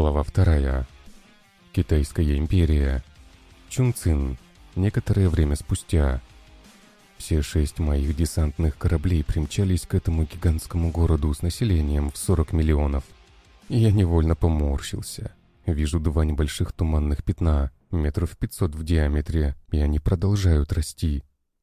Глава вторая. Китайская империя. Чунцин. Некоторое время спустя. Все шесть моих десантных кораблей примчались к этому гигантскому городу с населением в 40 миллионов. Я невольно поморщился. Вижу два небольших туманных пятна, метров 500 в диаметре, и они продолжают расти.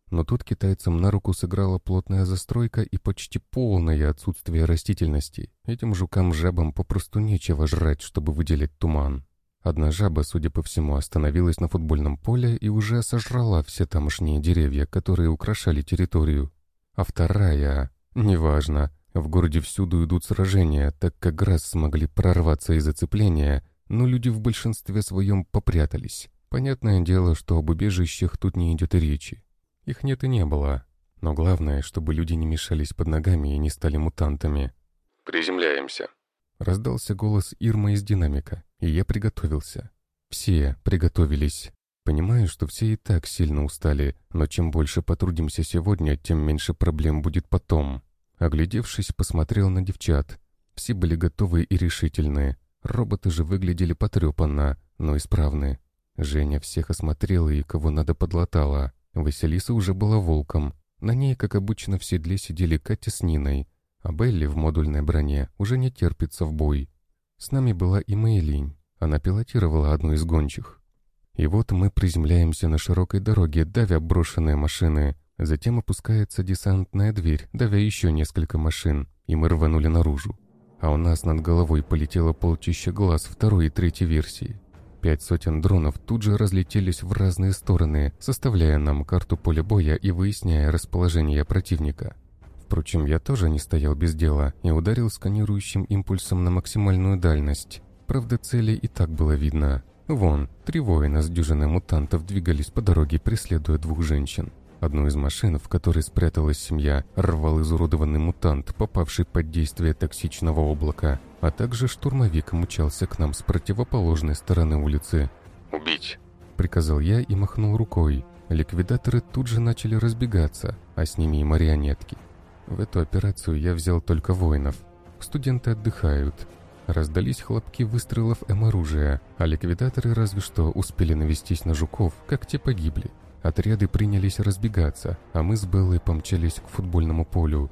Но тут китайцам на руку сыграла плотная застройка и почти полное отсутствие растительности. Этим жукам-жабам попросту нечего жрать, чтобы выделить туман. Одна жаба, судя по всему, остановилась на футбольном поле и уже сожрала все тамошние деревья, которые украшали территорию. А вторая... Неважно. В городе всюду идут сражения, так как раз смогли прорваться из оцепления, но люди в большинстве своем попрятались. Понятное дело, что об убежищах тут не идет и речи. Их нет и не было. Но главное, чтобы люди не мешались под ногами и не стали мутантами. «Приземляемся», — раздался голос Ирма из динамика, и я приготовился. Все приготовились. Понимаю, что все и так сильно устали, но чем больше потрудимся сегодня, тем меньше проблем будет потом. Оглядевшись, посмотрел на девчат. Все были готовы и решительные. Роботы же выглядели потрепанно, но исправны. Женя всех осмотрела и кого надо подлатала. Василиса уже была волком. На ней, как обычно, в седле сидели Катя с Ниной, а Белли в модульной броне уже не терпится в бой. С нами была и Мэйлинь. Она пилотировала одну из гончих. И вот мы приземляемся на широкой дороге, давя брошенные машины. Затем опускается десантная дверь, давя еще несколько машин, и мы рванули наружу. А у нас над головой полетело полчища глаз второй и третьей версии. Пять сотен дронов тут же разлетелись в разные стороны, составляя нам карту поля боя и выясняя расположение противника. Впрочем, я тоже не стоял без дела и ударил сканирующим импульсом на максимальную дальность. Правда, цели и так было видно. Вон, три воина с дюжиной мутантов двигались по дороге, преследуя двух женщин. Одну из машин, в которой спряталась семья, рвал изуродованный мутант, попавший под действие токсичного облака, а также штурмовик мчался к нам с противоположной стороны улицы. «Убить!» — приказал я и махнул рукой. Ликвидаторы тут же начали разбегаться, а с ними и марионетки. В эту операцию я взял только воинов. Студенты отдыхают. Раздались хлопки выстрелов М-оружия, а ликвидаторы разве что успели навестись на жуков, как те погибли. Отряды принялись разбегаться, а мы с Беллой помчались к футбольному полю.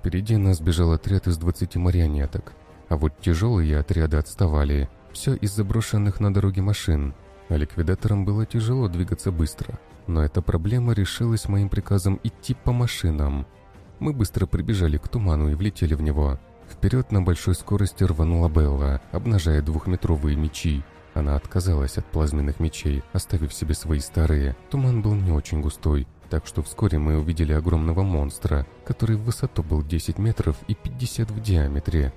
Впереди нас бежал отряд из 20 марионеток, а вот тяжелые отряды отставали. Все из заброшенных на дороге машин. А ликвидаторам было тяжело двигаться быстро. Но эта проблема решилась моим приказом идти по машинам. Мы быстро прибежали к туману и влетели в него. Вперед на большой скорости рванула Белла, обнажая двухметровые мечи. Она отказалась от плазменных мечей, оставив себе свои старые. Туман был не очень густой, так что вскоре мы увидели огромного монстра, который в высоту был 10 метров и 50 в диаметре.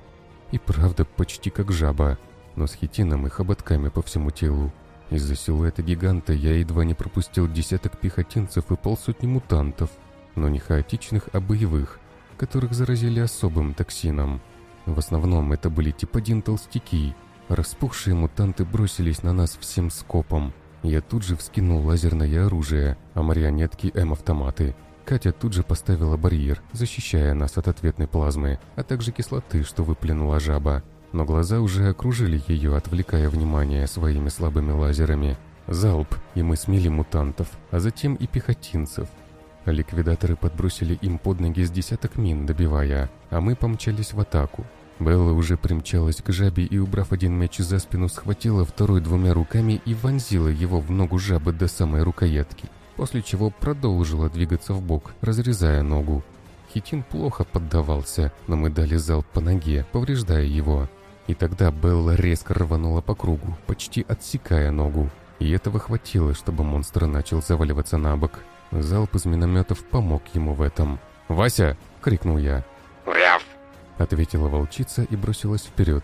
И правда, почти как жаба, но с хитином и хоботками по всему телу. Из-за силуэта гиганта я едва не пропустил десяток пехотинцев и полсотни мутантов, но не хаотичных, а боевых, которых заразили особым токсином. В основном это были тип 1 толстяки, Распухшие мутанты бросились на нас всем скопом. Я тут же вскинул лазерное оружие, а марионетки М-автоматы. Катя тут же поставила барьер, защищая нас от ответной плазмы, а также кислоты, что выплюнула жаба. Но глаза уже окружили ее, отвлекая внимание своими слабыми лазерами. Залп, и мы смели мутантов, а затем и пехотинцев. Ликвидаторы подбросили им под ноги с десяток мин, добивая, а мы помчались в атаку. Белла уже примчалась к жабе и, убрав один меч за спину, схватила второй двумя руками и вонзила его в ногу жабы до самой рукоятки, после чего продолжила двигаться в бок, разрезая ногу. Хитин плохо поддавался, но мы дали залп по ноге, повреждая его. И тогда Белла резко рванула по кругу, почти отсекая ногу. И этого хватило, чтобы монстр начал заваливаться на бок. Залп из минометов помог ему в этом. «Вася!» — крикнул я. Ответила волчица и бросилась вперед.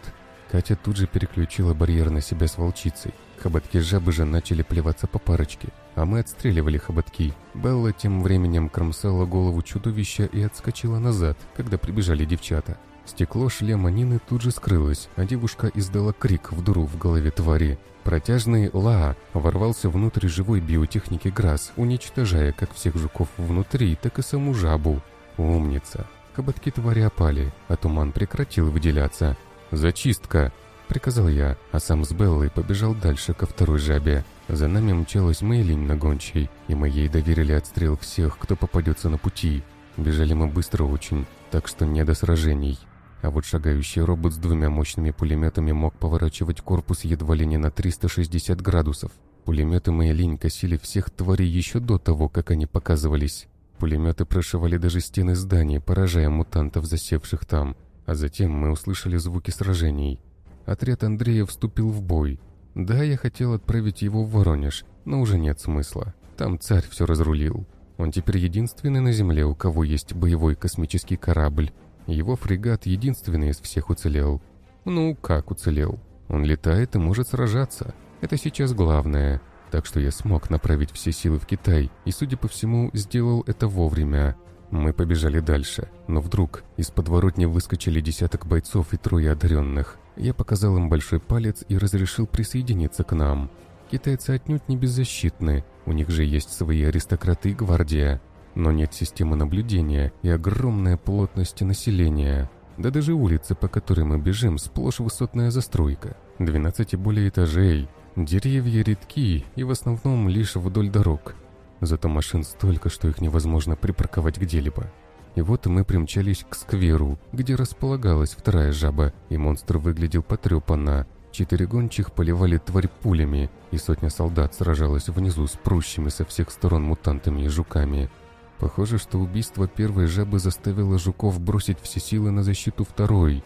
Катя тут же переключила барьер на себя с волчицей. Хоботки жабы же начали плеваться по парочке, а мы отстреливали хоботки. Белла тем временем кромсала голову чудовища и отскочила назад, когда прибежали девчата. Стекло шлема Нины тут же скрылось, а девушка издала крик в дуру в голове твари. Протяжный «Ла» ворвался внутрь живой биотехники Грасс, уничтожая как всех жуков внутри, так и саму жабу. Умница. Хоботки твари опали, а туман прекратил выделяться. «Зачистка!» — приказал я, а сам с Беллой побежал дальше ко второй жабе. За нами мчалась Мейлинь на гончей, и мы ей доверили отстрел всех, кто попадется на пути. Бежали мы быстро очень, так что не до сражений. А вот шагающий робот с двумя мощными пулеметами мог поворачивать корпус едва ли не на 360 градусов. Пулеметы Мейлинь косили всех тварей еще до того, как они показывались. Пулеметы прошивали даже стены зданий, поражая мутантов, засевших там. А затем мы услышали звуки сражений. Отряд Андрея вступил в бой. Да, я хотел отправить его в Воронеж, но уже нет смысла. Там царь все разрулил. Он теперь единственный на Земле, у кого есть боевой космический корабль. Его фрегат единственный из всех уцелел. Ну, как уцелел? Он летает и может сражаться. Это сейчас главное. Так что я смог направить все силы в Китай, и, судя по всему, сделал это вовремя. Мы побежали дальше, но вдруг из подворотни выскочили десяток бойцов и трое одаренных. Я показал им большой палец и разрешил присоединиться к нам. Китайцы отнюдь не беззащитны, у них же есть свои аристократы и гвардия. Но нет системы наблюдения и огромная плотность населения. Да даже улицы, по которой мы бежим, сплошь высотная застройка. 12 и более этажей, Деревья редки и в основном лишь вдоль дорог. Зато машин столько, что их невозможно припарковать где-либо. И вот мы примчались к скверу, где располагалась вторая жаба, и монстр выглядел потрепанно. Четыре гончих поливали тварь пулями, и сотня солдат сражалась внизу с прущими со всех сторон мутантами и жуками. Похоже, что убийство первой жабы заставило жуков бросить все силы на защиту второй.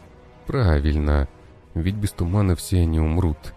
Правильно, ведь без тумана все они умрут,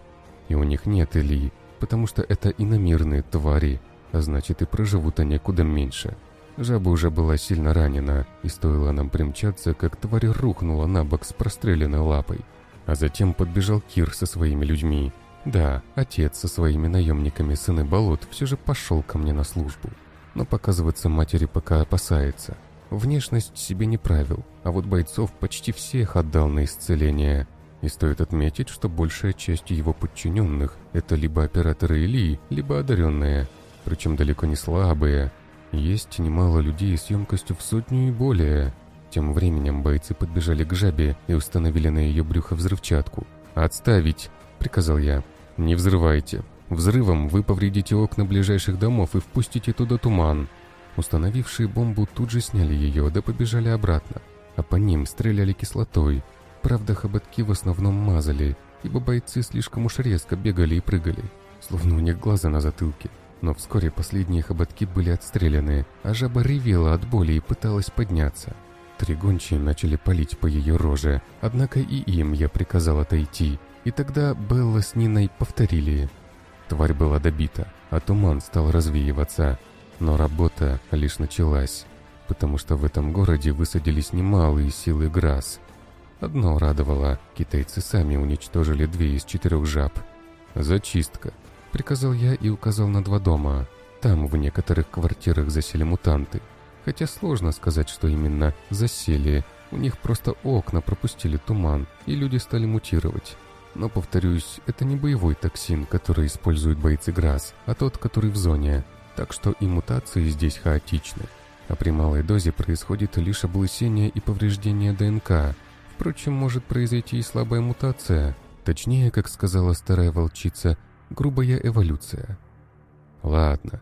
и у них нет Ильи, потому что это иномирные твари, а значит и проживут они куда меньше. Жаба уже была сильно ранена, и стоило нам примчаться, как тварь рухнула на бок с простреленной лапой. А затем подбежал Кир со своими людьми. Да, отец со своими наемниками сыны болот все же пошел ко мне на службу. Но показываться матери пока опасается. Внешность себе не правил, а вот бойцов почти всех отдал на исцеление. И стоит отметить, что большая часть его подчиненных – это либо операторы Ильи, либо одаренные, причем далеко не слабые. Есть немало людей с емкостью в сотню и более. Тем временем бойцы подбежали к жабе и установили на ее брюхо взрывчатку. «Отставить!» – приказал я. «Не взрывайте. Взрывом вы повредите окна ближайших домов и впустите туда туман». Установившие бомбу тут же сняли ее, да побежали обратно. А по ним стреляли кислотой, Правда, хоботки в основном мазали, ибо бойцы слишком уж резко бегали и прыгали, словно у них глаза на затылке. Но вскоре последние хоботки были отстреляны, а жаба ревела от боли и пыталась подняться. Три гончие начали палить по ее роже, однако и им я приказал отойти, и тогда Белла с Ниной повторили. Тварь была добита, а туман стал развеиваться. Но работа лишь началась, потому что в этом городе высадились немалые силы Грасс, Одно радовало, китайцы сами уничтожили две из четырех жаб. «Зачистка», — приказал я и указал на два дома. Там в некоторых квартирах засели мутанты. Хотя сложно сказать, что именно засели. У них просто окна пропустили туман, и люди стали мутировать. Но, повторюсь, это не боевой токсин, который используют бойцы ГРАС, а тот, который в зоне. Так что и мутации здесь хаотичны. А при малой дозе происходит лишь облысение и повреждение ДНК, Впрочем, может произойти и слабая мутация, точнее, как сказала старая волчица, грубая эволюция. Ладно,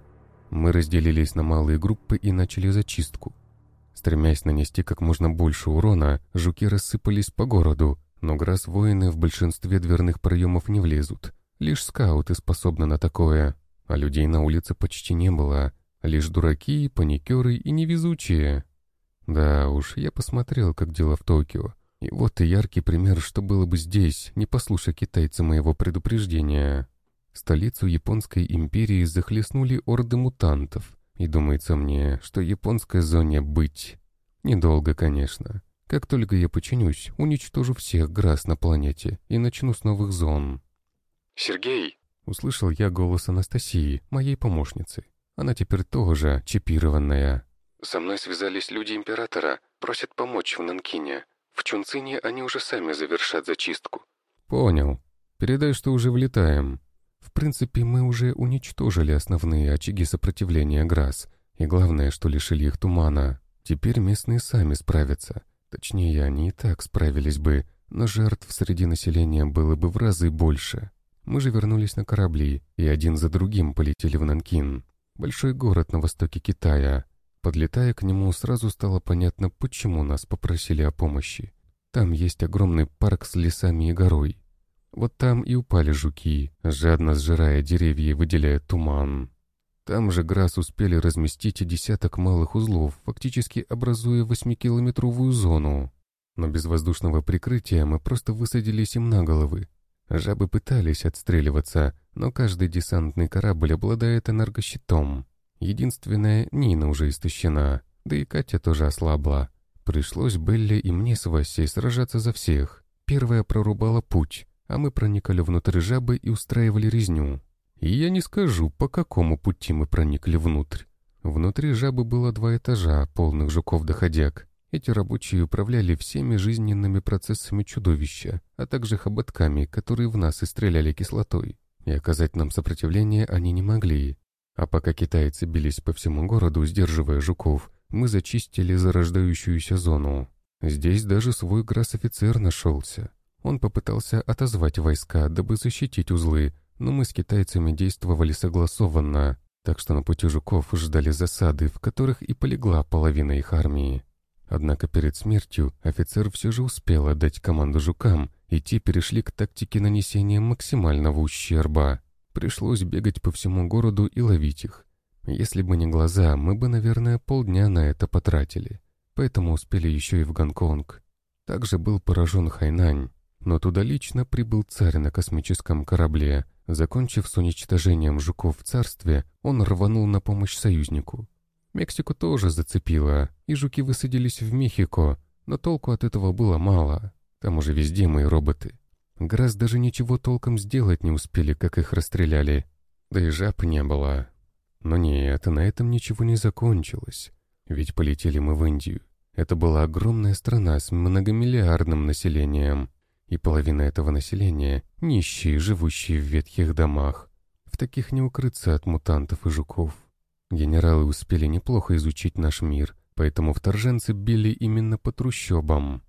мы разделились на малые группы и начали зачистку. Стремясь нанести как можно больше урона, жуки рассыпались по городу, но грас-воины в большинстве дверных проемов не влезут. Лишь скауты способны на такое, а людей на улице почти не было. Лишь дураки, паникеры и невезучие. Да уж, я посмотрел, как дела в Токио. И вот и яркий пример, что было бы здесь, не послушая китайцы моего предупреждения. Столицу Японской империи захлестнули орды мутантов, и думается мне, что японской зоне быть. Недолго, конечно. Как только я починюсь, уничтожу всех грас на планете и начну с новых зон. «Сергей!» — услышал я голос Анастасии, моей помощницы. Она теперь тоже чипированная. «Со мной связались люди Императора, просят помочь в Нанкине. В Чунцине они уже сами завершат зачистку. Понял. Передай, что уже влетаем. В принципе, мы уже уничтожили основные очаги сопротивления ГРАС. И главное, что лишили их тумана. Теперь местные сами справятся. Точнее, они и так справились бы, но жертв среди населения было бы в разы больше. Мы же вернулись на корабли, и один за другим полетели в Нанкин, большой город на востоке Китая. Подлетая к нему, сразу стало понятно, почему нас попросили о помощи. Там есть огромный парк с лесами и горой. Вот там и упали жуки, жадно сжирая деревья и выделяя туман. Там же Грас успели разместить десяток малых узлов, фактически образуя восьмикилометровую зону. Но без воздушного прикрытия мы просто высадились им на головы. Жабы пытались отстреливаться, но каждый десантный корабль обладает энергощитом. Единственное, Нина уже истощена, да и Катя тоже ослабла. Пришлось Белле и мне с Васей сражаться за всех. Первая прорубала путь, а мы проникали внутрь жабы и устраивали резню. И я не скажу, по какому пути мы проникли внутрь. Внутри жабы было два этажа, полных жуков-доходяг. Эти рабочие управляли всеми жизненными процессами чудовища, а также хоботками, которые в нас и стреляли кислотой. И оказать нам сопротивление они не могли. А пока китайцы бились по всему городу, сдерживая жуков, мы зачистили зарождающуюся зону. Здесь даже свой грасс-офицер нашелся. Он попытался отозвать войска, дабы защитить узлы, но мы с китайцами действовали согласованно, так что на пути жуков ждали засады, в которых и полегла половина их армии. Однако перед смертью офицер все же успел отдать команду жукам, и те перешли к тактике нанесения максимального ущерба. Пришлось бегать по всему городу и ловить их. Если бы не глаза, мы бы, наверное, полдня на это потратили. Поэтому успели еще и в Гонконг. Также был поражен Хайнань, но туда лично прибыл царь на космическом корабле. Закончив с уничтожением жуков в царстве, он рванул на помощь союзнику. Мексику тоже зацепило, и жуки высадились в Мехико, но толку от этого было мало. Там уже везде мои роботы. Грас даже ничего толком сделать не успели, как их расстреляли. Да и жаб не было. Но нет, на этом ничего не закончилось. Ведь полетели мы в Индию. Это была огромная страна с многомиллиардным населением и половина этого населения — нищие, живущие в ветхих домах. В таких не укрыться от мутантов и жуков. Генералы успели неплохо изучить наш мир, поэтому вторженцы били именно по трущобам.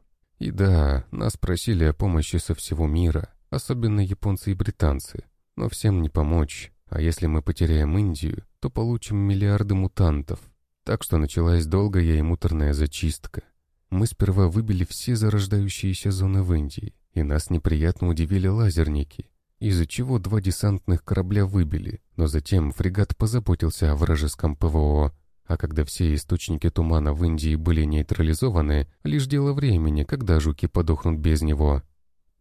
И да, нас просили о помощи со всего мира, особенно японцы и британцы. Но всем не помочь, а если мы потеряем Индию, то получим миллиарды мутантов. Так что началась долгая и муторная зачистка. Мы сперва выбили все зарождающиеся зоны в Индии, и нас неприятно удивили лазерники, из-за чего два десантных корабля выбили, но затем фрегат позаботился о вражеском ПВО, а когда все источники тумана в Индии были нейтрализованы, лишь дело времени, когда жуки подохнут без него.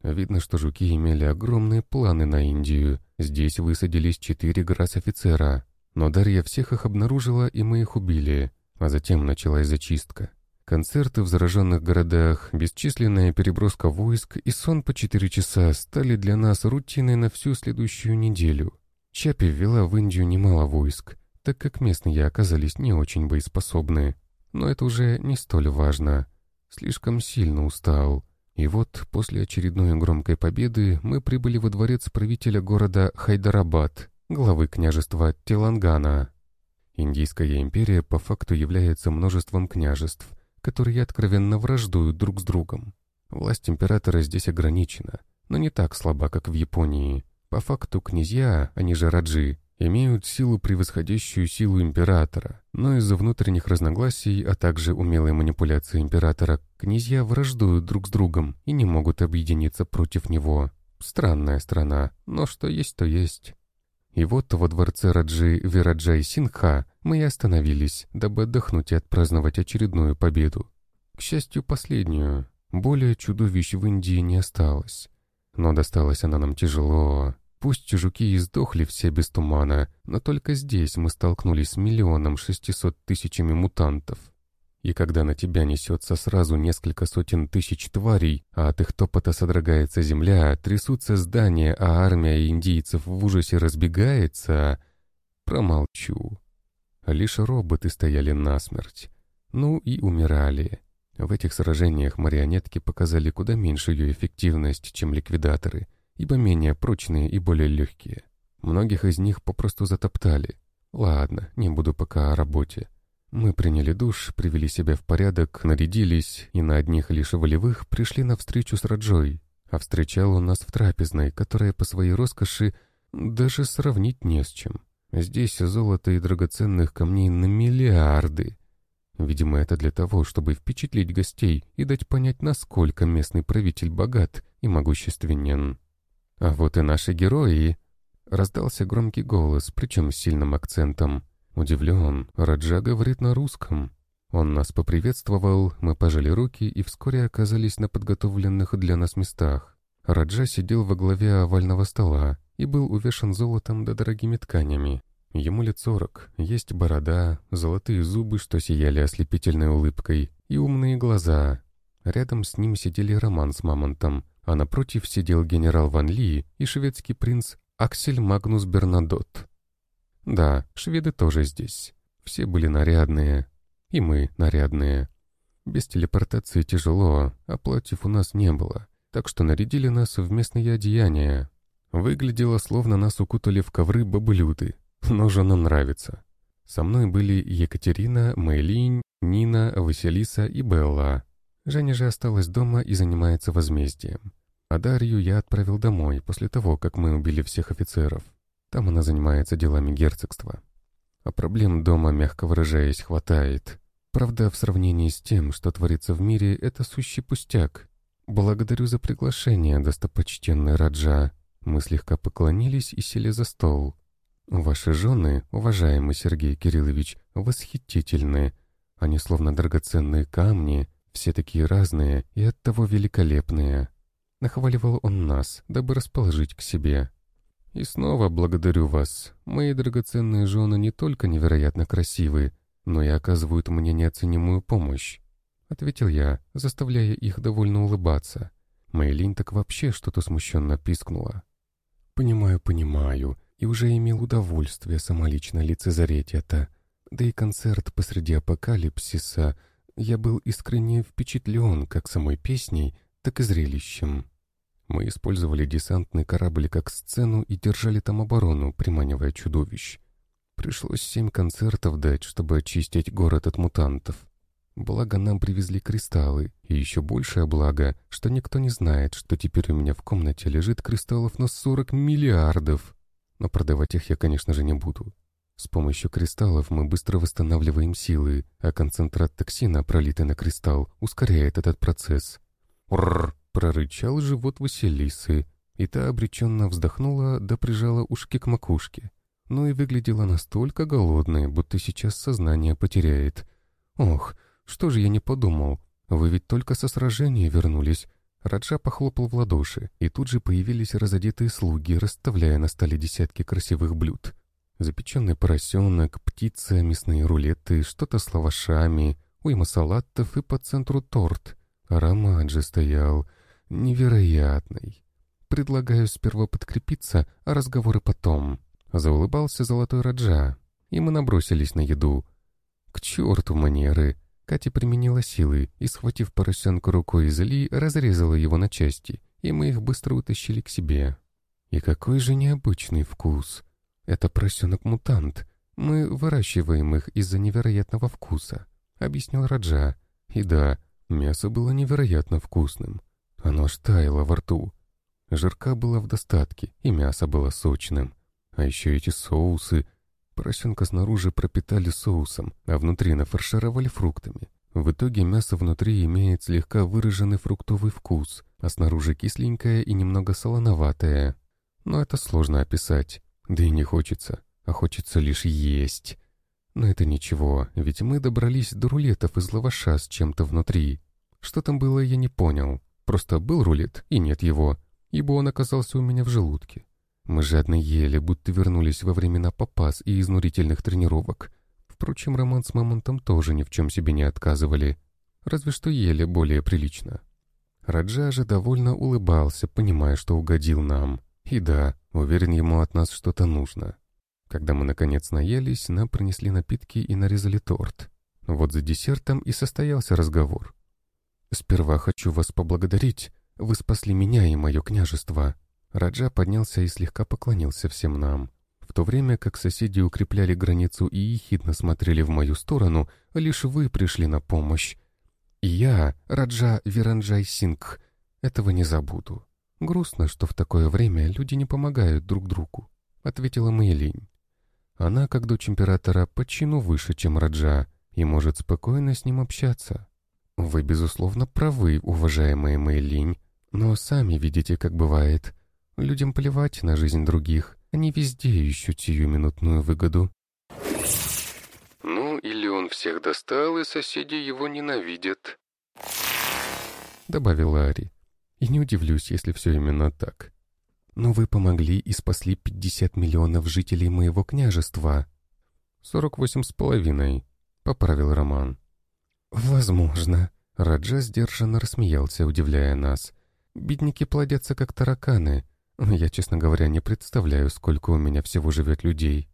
Видно, что жуки имели огромные планы на Индию. Здесь высадились четыре грас-офицера. Но Дарья всех их обнаружила, и мы их убили. А затем началась зачистка. Концерты в зараженных городах, бесчисленная переброска войск и сон по четыре часа стали для нас рутиной на всю следующую неделю. Чапи ввела в Индию немало войск, так как местные оказались не очень боеспособны. Но это уже не столь важно. Слишком сильно устал. И вот, после очередной громкой победы, мы прибыли во дворец правителя города Хайдарабад, главы княжества Телангана. Индийская империя по факту является множеством княжеств – которые откровенно враждуют друг с другом. Власть императора здесь ограничена, но не так слаба, как в Японии. По факту князья, они же раджи, имеют силу, превосходящую силу императора, но из-за внутренних разногласий, а также умелой манипуляции императора, князья враждуют друг с другом и не могут объединиться против него. Странная страна, но что есть, то есть. И вот во дворце Раджи Вираджай Синха мы и остановились, дабы отдохнуть и отпраздновать очередную победу. К счастью, последнюю. Более чудовищ в Индии не осталось. Но досталась она нам тяжело. Пусть чужуки и сдохли все без тумана, но только здесь мы столкнулись с миллионом шестисот тысячами мутантов. И когда на тебя несется сразу несколько сотен тысяч тварей, а от их топота содрогается земля, трясутся здания, а армия индийцев в ужасе разбегается, промолчу. Лишь роботы стояли насмерть. Ну и умирали. В этих сражениях марионетки показали куда меньшую эффективность, чем ликвидаторы, ибо менее прочные и более легкие. Многих из них попросту затоптали. Ладно, не буду пока о работе. Мы приняли душ, привели себя в порядок, нарядились и на одних лишь волевых пришли на встречу с Раджой. А встречал он нас в трапезной, которая по своей роскоши даже сравнить не с чем. Здесь золото и драгоценных камней на миллиарды. Видимо, это для того, чтобы впечатлить гостей и дать понять, насколько местный правитель богат и могущественен. А вот и наши герои. Раздался громкий голос, причем с сильным акцентом. Удивлен, Раджа говорит на русском. Он нас поприветствовал, мы пожали руки и вскоре оказались на подготовленных для нас местах. Раджа сидел во главе овального стола и был увешан золотом да дорогими тканями. Ему лет сорок, есть борода, золотые зубы, что сияли ослепительной улыбкой, и умные глаза. Рядом с ним сидели Роман с Мамонтом, а напротив сидел генерал Ван Ли и шведский принц Аксель Магнус Бернадот. Да, шведы тоже здесь. Все были нарядные. И мы нарядные. Без телепортации тяжело, а платьев у нас не было, так что нарядили нас в местные одеяния. Выглядело, словно нас укутали в ковры бабулюты, но женам нравится. Со мной были Екатерина, Мэйлинь, Нина, Василиса и Белла. Женя же осталась дома и занимается возмездием. А Дарью я отправил домой после того, как мы убили всех офицеров. Там она занимается делами герцогства. А проблем дома, мягко выражаясь, хватает. Правда, в сравнении с тем, что творится в мире, это сущий пустяк. Благодарю за приглашение, достопочтенный Раджа. Мы слегка поклонились и сели за стол. Ваши жены, уважаемый Сергей Кириллович, восхитительны. Они словно драгоценные камни, все такие разные и оттого великолепные. Нахваливал он нас, дабы расположить к себе. И снова благодарю вас. Мои драгоценные жены не только невероятно красивы, но и оказывают мне неоценимую помощь. Ответил я, заставляя их довольно улыбаться. Мэйлин так вообще что-то смущенно пискнула. «Понимаю, понимаю, и уже имел удовольствие самолично лицезареть это. Да и концерт посреди апокалипсиса. Я был искренне впечатлен как самой песней, так и зрелищем. Мы использовали десантный корабль как сцену и держали там оборону, приманивая чудовищ. Пришлось семь концертов дать, чтобы очистить город от мутантов. Благо нам привезли кристаллы, и еще большее благо, что никто не знает, что теперь у меня в комнате лежит кристаллов на 40 миллиардов. Но продавать их я, конечно же, не буду. С помощью кристаллов мы быстро восстанавливаем силы, а концентрат токсина, пролитый на кристалл, ускоряет этот процесс. «Рррр!» — прорычал живот Василисы, и та обреченно вздохнула да прижала ушки к макушке. Ну и выглядела настолько голодной, будто сейчас сознание потеряет. «Ох, что же я не подумал? Вы ведь только со сражения вернулись». Раджа похлопал в ладоши, и тут же появились разодетые слуги, расставляя на столе десятки красивых блюд. Запеченный поросенок, птица, мясные рулеты, что-то с лавашами, уйма салатов и по центру торт. Аромат же стоял невероятный. Предлагаю сперва подкрепиться, а разговоры потом. Заулыбался золотой Раджа, и мы набросились на еду. К черту манеры! Катя применила силы и, схватив поросенка рукой из Ли, разрезала его на части, и мы их быстро утащили к себе. И какой же необычный вкус! Это поросенок-мутант. Мы выращиваем их из-за невероятного вкуса, объяснил Раджа. И да, мясо было невероятно вкусным. Оно аж таяло во рту. Жирка была в достатке, и мясо было сочным. А еще эти соусы, Поросенка снаружи пропитали соусом, а внутри нафаршировали фруктами. В итоге мясо внутри имеет слегка выраженный фруктовый вкус, а снаружи кисленькое и немного солоноватое. Но это сложно описать, да и не хочется, а хочется лишь есть. Но это ничего, ведь мы добрались до рулетов из лаваша с чем-то внутри. Что там было, я не понял. Просто был рулет, и нет его, ибо он оказался у меня в желудке. Мы жадно ели, будто вернулись во времена попас и изнурительных тренировок. Впрочем, Роман с Мамонтом тоже ни в чем себе не отказывали. Разве что ели более прилично. Раджа же довольно улыбался, понимая, что угодил нам. И да, уверен, ему от нас что-то нужно. Когда мы наконец наелись, нам принесли напитки и нарезали торт. Вот за десертом и состоялся разговор. «Сперва хочу вас поблагодарить. Вы спасли меня и мое княжество», Раджа поднялся и слегка поклонился всем нам. В то время как соседи укрепляли границу и ехидно смотрели в мою сторону, лишь вы пришли на помощь. И я, Раджа Виранджай Сингх, этого не забуду. Грустно, что в такое время люди не помогают друг другу, ответила Мэйлинь. Она, как дочь императора, по чину выше, чем Раджа, и может спокойно с ним общаться. Вы, безусловно, правы, уважаемая Мэйлинь, но сами видите, как бывает. Людям плевать на жизнь других, они везде ищут сиюминутную выгоду. Ну, или он всех достал, и соседи его ненавидят. Добавила Ари. И не удивлюсь, если все именно так. Но вы помогли и спасли 50 миллионов жителей моего княжества. Сорок восемь с половиной, поправил Роман. Возможно. Раджа сдержанно рассмеялся, удивляя нас. Бедняки плодятся, как тараканы. Я, честно говоря, не представляю, сколько у меня всего живет людей.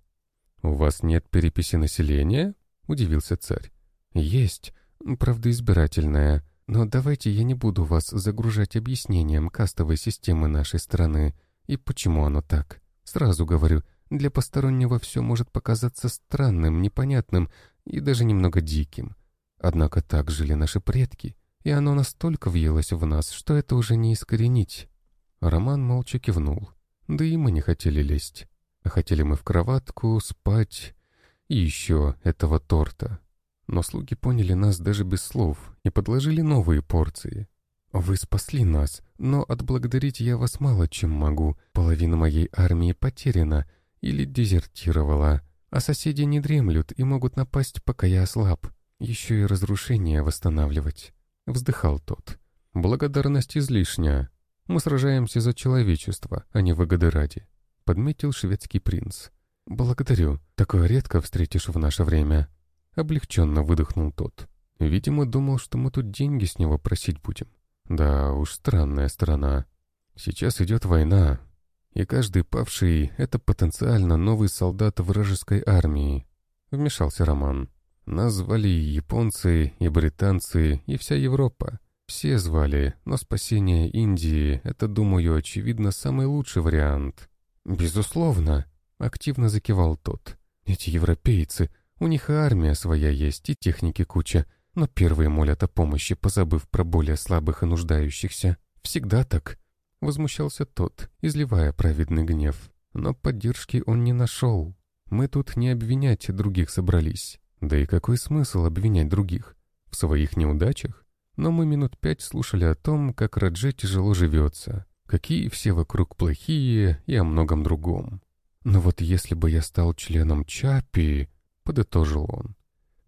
«У вас нет переписи населения?» — удивился царь. «Есть, правда избирательная. Но давайте я не буду вас загружать объяснением кастовой системы нашей страны и почему оно так. Сразу говорю, для постороннего все может показаться странным, непонятным и даже немного диким. Однако так жили наши предки, и оно настолько въелось в нас, что это уже не искоренить. Роман молча кивнул. Да и мы не хотели лезть. А хотели мы в кроватку, спать и еще этого торта. Но слуги поняли нас даже без слов и подложили новые порции. «Вы спасли нас, но отблагодарить я вас мало чем могу. Половина моей армии потеряна или дезертировала, а соседи не дремлют и могут напасть, пока я ослаб. Еще и разрушения восстанавливать». Вздыхал тот. «Благодарность излишняя. Мы сражаемся за человечество, а не выгоды ради», — подметил шведский принц. «Благодарю. Такое редко встретишь в наше время». Облегченно выдохнул тот. Видимо, думал, что мы тут деньги с него просить будем. Да уж, странная страна. Сейчас идет война, и каждый павший — это потенциально новый солдат вражеской армии. Вмешался Роман. Нас звали и японцы, и британцы, и вся Европа. Все звали, но спасение Индии — это, думаю, очевидно, самый лучший вариант. «Безусловно», — активно закивал тот. «Эти европейцы, у них и армия своя есть, и техники куча, но первые молят о помощи, позабыв про более слабых и нуждающихся. Всегда так». Возмущался тот, изливая праведный гнев. Но поддержки он не нашел. Мы тут не обвинять других собрались. Да и какой смысл обвинять других? В своих неудачах? но мы минут пять слушали о том, как Радже тяжело живется, какие все вокруг плохие и о многом другом. «Но вот если бы я стал членом Чапи...» — подытожил он.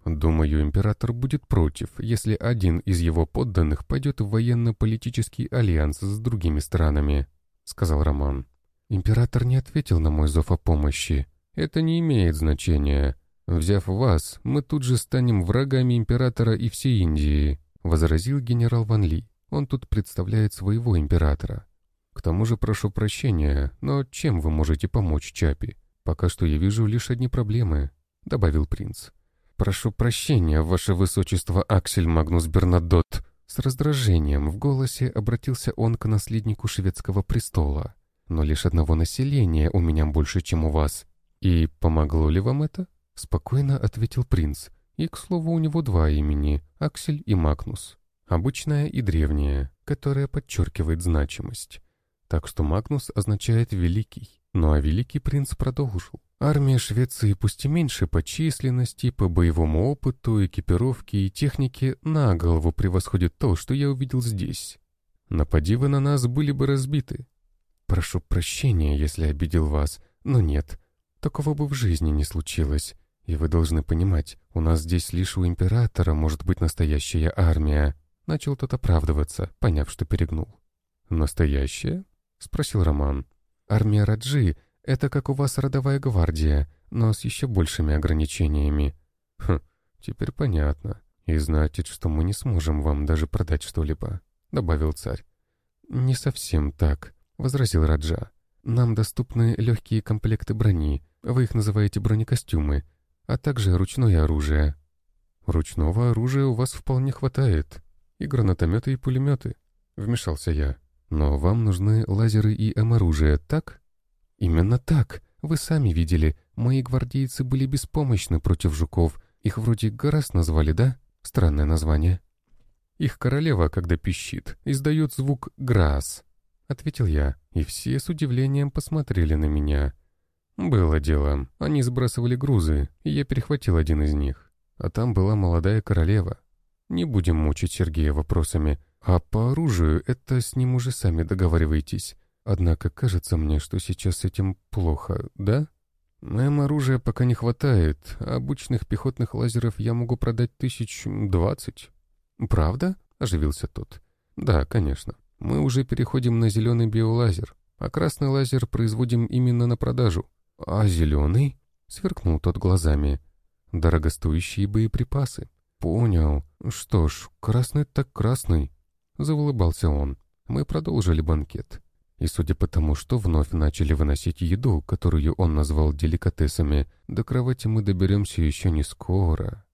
«Думаю, император будет против, если один из его подданных пойдет в военно-политический альянс с другими странами», — сказал Роман. «Император не ответил на мой зов о помощи. Это не имеет значения. Взяв вас, мы тут же станем врагами императора и всей Индии. — возразил генерал Ван Ли. «Он тут представляет своего императора. К тому же прошу прощения, но чем вы можете помочь Чапи? Пока что я вижу лишь одни проблемы», — добавил принц. «Прошу прощения, ваше высочество Аксель Магнус Бернадот». С раздражением в голосе обратился он к наследнику шведского престола. «Но лишь одного населения у меня больше, чем у вас. И помогло ли вам это?» — спокойно ответил принц. И, к слову, у него два имени — Аксель и Магнус. Обычное и древнее, которое подчеркивает значимость. Так что Магнус означает «великий». Ну а великий принц продолжил. Армия Швеции пусть и меньше по численности, по боевому опыту, экипировке и технике на голову превосходит то, что я увидел здесь. Напади вы на нас, были бы разбиты. Прошу прощения, если обидел вас, но нет, такого бы в жизни не случилось. И вы должны понимать, у нас здесь лишь у императора может быть настоящая армия. Начал тот оправдываться, поняв, что перегнул. «Настоящая?» — спросил Роман. «Армия Раджи — это как у вас родовая гвардия, но с еще большими ограничениями». «Хм, теперь понятно. И значит, что мы не сможем вам даже продать что-либо», — добавил царь. «Не совсем так», — возразил Раджа. «Нам доступны легкие комплекты брони, вы их называете бронекостюмы, а также ручное оружие. Ручного оружия у вас вполне хватает. И гранатометы, и пулеметы. Вмешался я. Но вам нужны лазеры и М-оружие, так? Именно так. Вы сами видели, мои гвардейцы были беспомощны против жуков. Их вроде Гарас назвали, да? Странное название. Их королева, когда пищит, издает звук «грас», — ответил я, и все с удивлением посмотрели на меня. Было дело, они сбрасывали грузы, и я перехватил один из них. А там была молодая королева. Не будем мучить Сергея вопросами. А по оружию это с ним уже сами договариваетесь. Однако кажется мне, что сейчас с этим плохо, да? Нам оружия пока не хватает, обычных пехотных лазеров я могу продать тысяч двадцать. Правда? Оживился тот. Да, конечно. Мы уже переходим на зеленый биолазер, а красный лазер производим именно на продажу. А зеленый? Сверкнул тот глазами. Дорогостоящие боеприпасы. Понял. Что ж, красный так красный. Заулыбался он. Мы продолжили банкет. И судя по тому, что вновь начали выносить еду, которую он назвал деликатесами, до кровати мы доберемся еще не скоро.